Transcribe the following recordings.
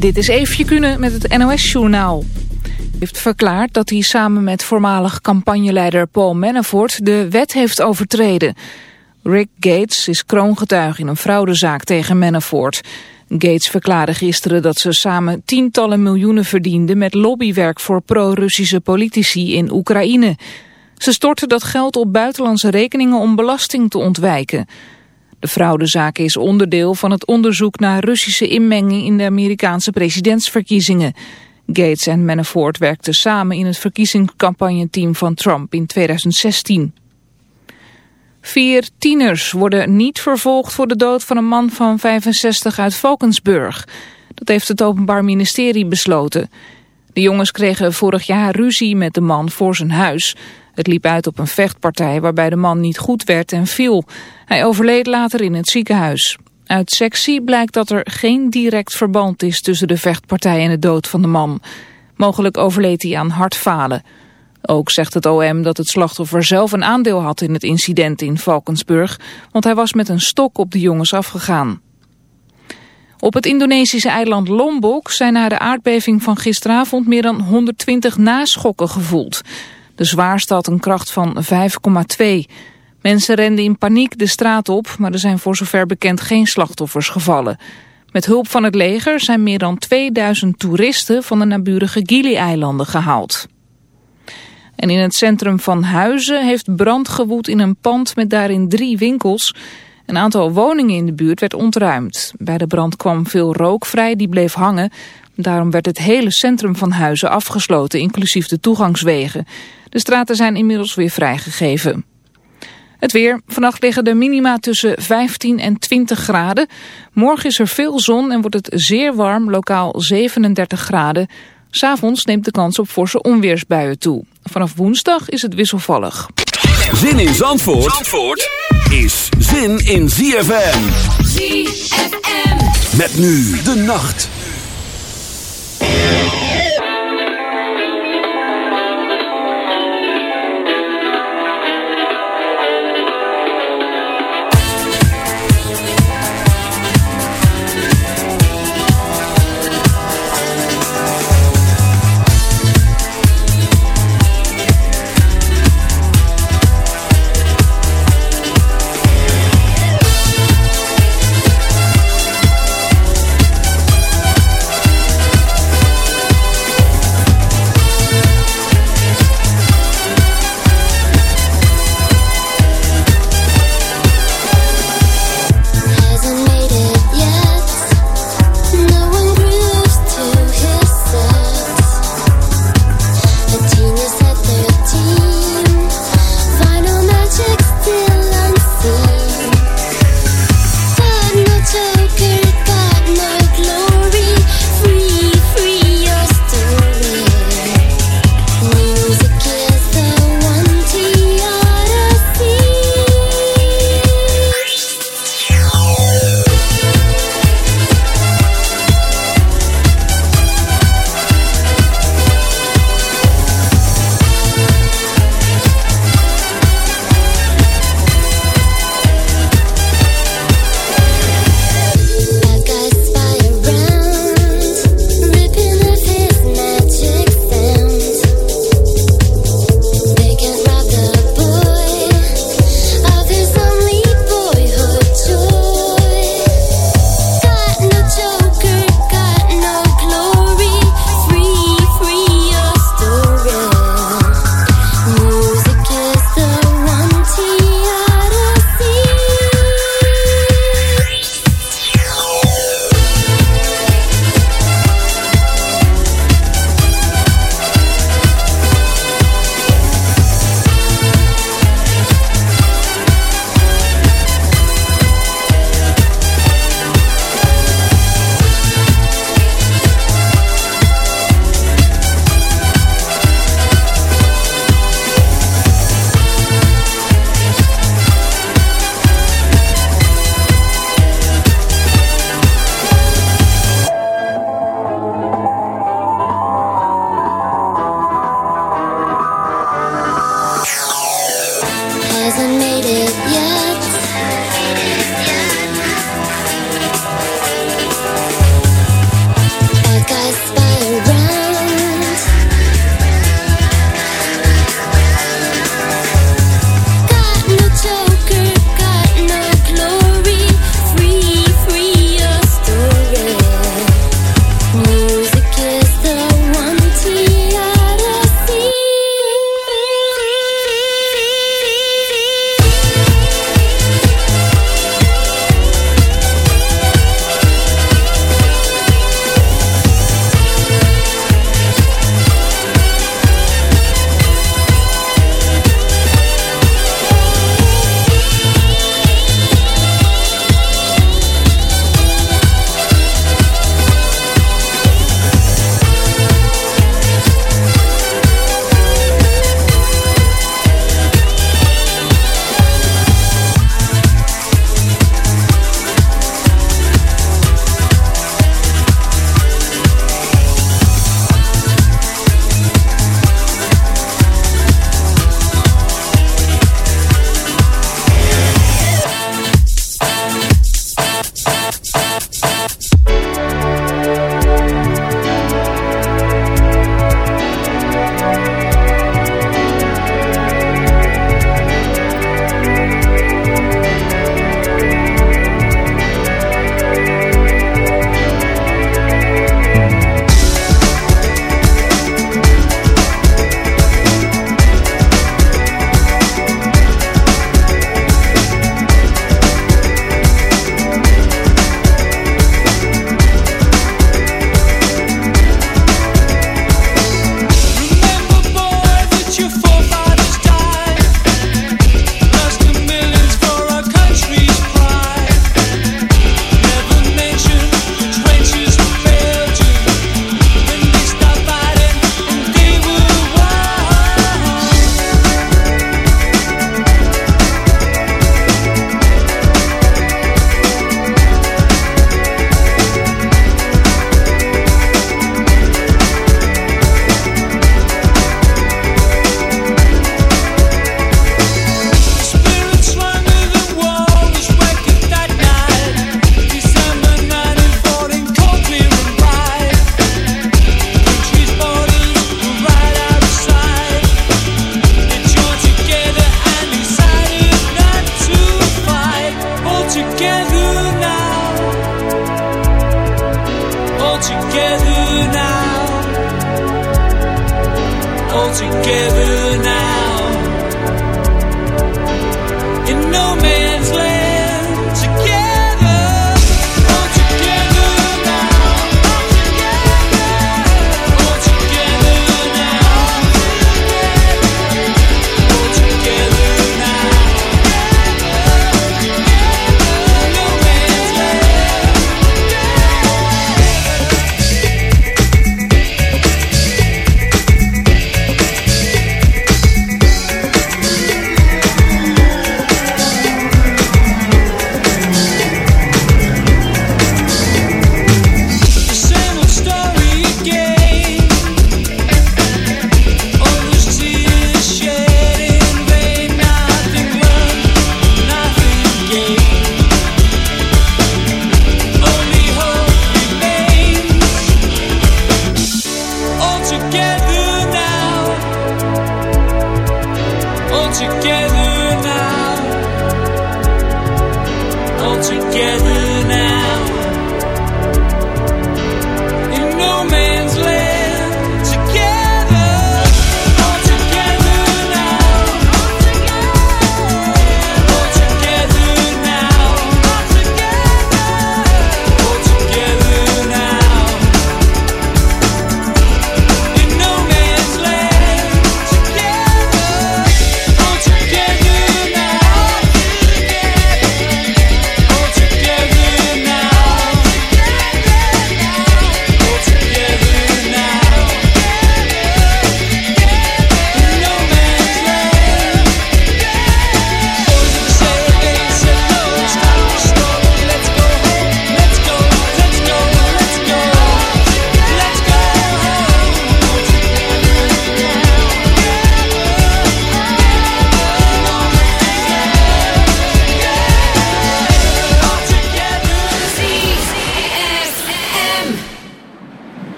Dit is Eefje Kunnen met het NOS-journaal. Heeft verklaard dat hij samen met voormalig campagneleider Paul Manafort de wet heeft overtreden. Rick Gates is kroongetuige in een fraudezaak tegen Manafort. Gates verklaarde gisteren dat ze samen tientallen miljoenen verdienden met lobbywerk voor pro-Russische politici in Oekraïne. Ze stortten dat geld op buitenlandse rekeningen om belasting te ontwijken. De fraudezaak is onderdeel van het onderzoek naar Russische inmenging in de Amerikaanse presidentsverkiezingen. Gates en Manafort werkten samen in het verkiezingscampagneteam van Trump in 2016. Vier tieners worden niet vervolgd voor de dood van een man van 65 uit Valkensburg. Dat heeft het Openbaar Ministerie besloten. De jongens kregen vorig jaar ruzie met de man voor zijn huis. Het liep uit op een vechtpartij waarbij de man niet goed werd en viel. Hij overleed later in het ziekenhuis. Uit sectie blijkt dat er geen direct verband is tussen de vechtpartij en de dood van de man. Mogelijk overleed hij aan hartfalen. Ook zegt het OM dat het slachtoffer zelf een aandeel had in het incident in Valkensburg, want hij was met een stok op de jongens afgegaan. Op het Indonesische eiland Lombok zijn na de aardbeving van gisteravond meer dan 120 naschokken gevoeld. De zwaarste had een kracht van 5,2. Mensen renden in paniek de straat op, maar er zijn voor zover bekend geen slachtoffers gevallen. Met hulp van het leger zijn meer dan 2000 toeristen van de naburige Gili-eilanden gehaald. En in het centrum van Huizen heeft brand gewoed in een pand met daarin drie winkels. Een aantal woningen in de buurt werd ontruimd. Bij de brand kwam veel rook vrij, die bleef hangen. Daarom werd het hele centrum van Huizen afgesloten, inclusief de toegangswegen. De straten zijn inmiddels weer vrijgegeven. Het weer. Vannacht liggen de minima tussen 15 en 20 graden. Morgen is er veel zon en wordt het zeer warm, lokaal 37 graden. S'avonds neemt de kans op forse onweersbuien toe. Vanaf woensdag is het wisselvallig. Zin in Zandvoort, Zandvoort is zin in ZFM. ZFM. Met nu de nacht. Música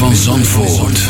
Van Zandvoort.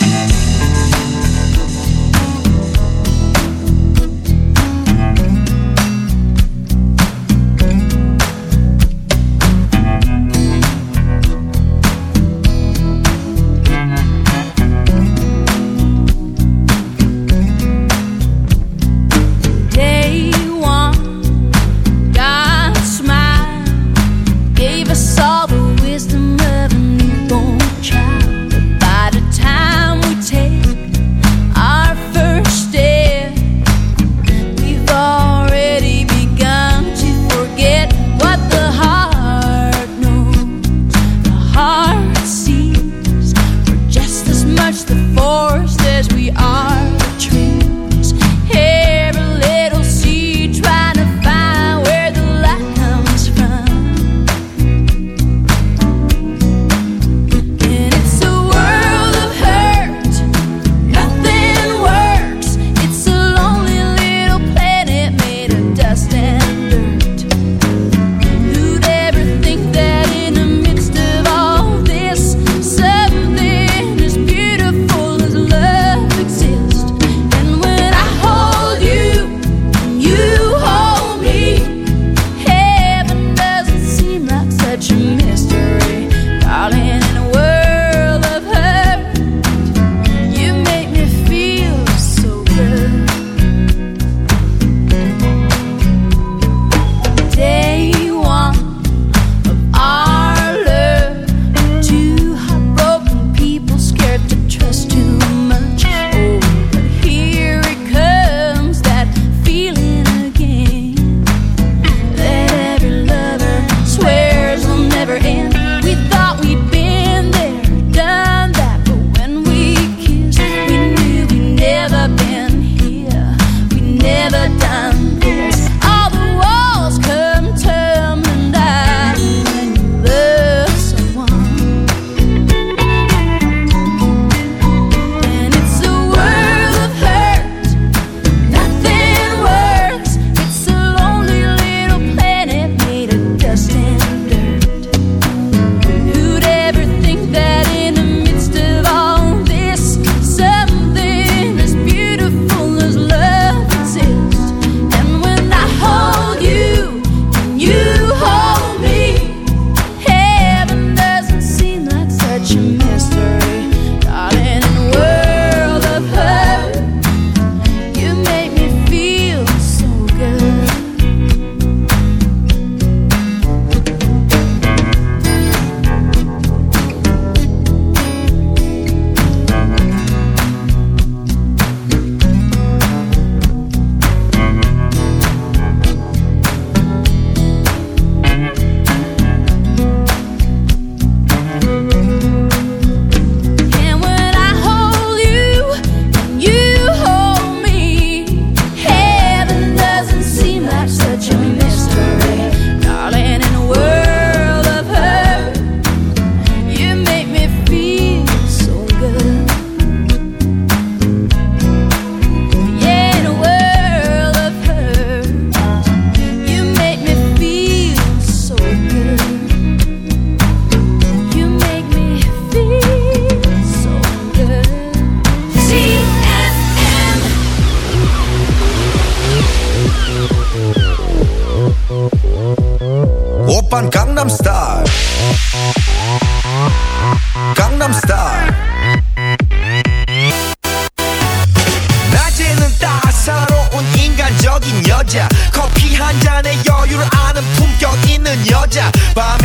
여자 밤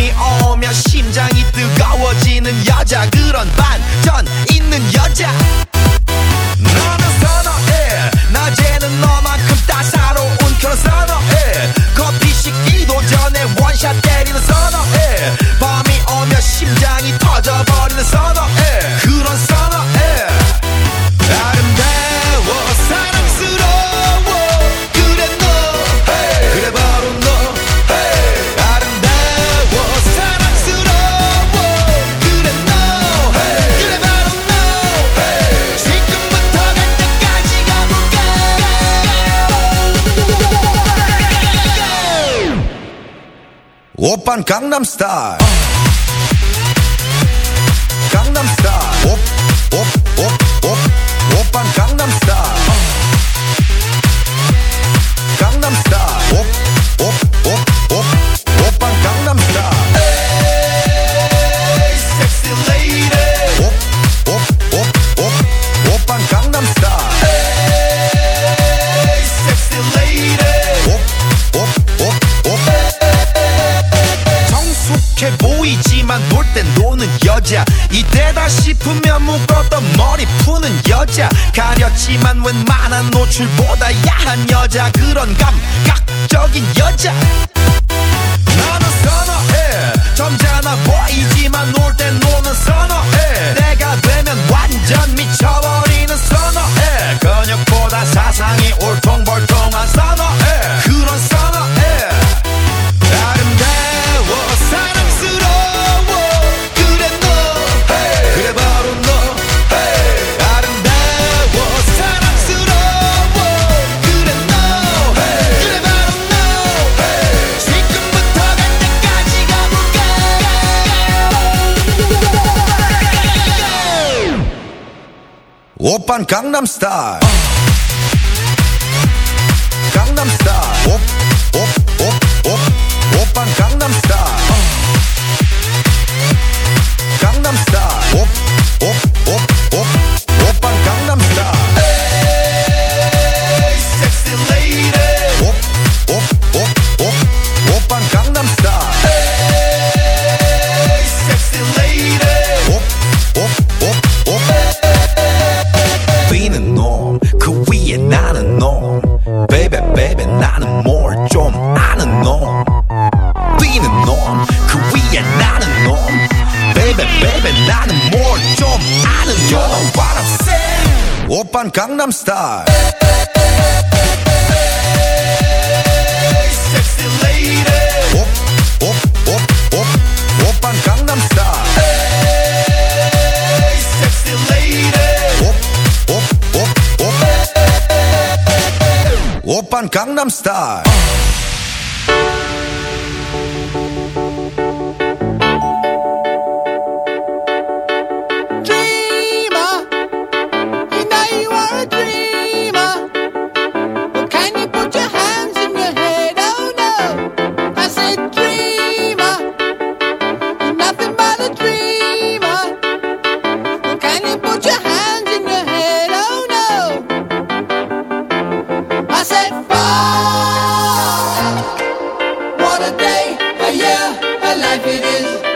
I'm star. 여자 그런 감각적인 여자. van Gangnam Style. Gangnam Style. Op, op, op, op, op Gangnam Gangnam op Open Gangnam Style. life it is.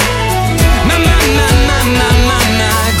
My, my, my, my, my, my,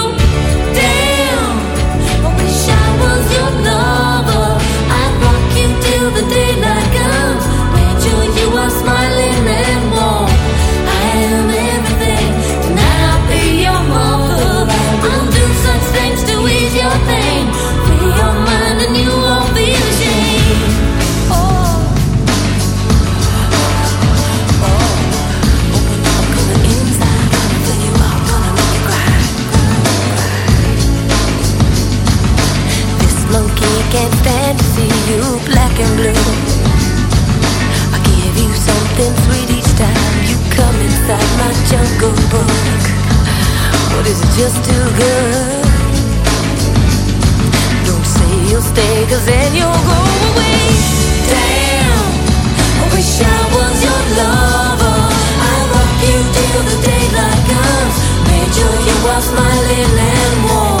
You black and blue. I give you something sweet each time you come inside my jungle book. But is it just too good? Don't say you'll stay, cause then you'll go away. Damn, I wish I was your lover. I you till the daylight comes. Made sure you and warm.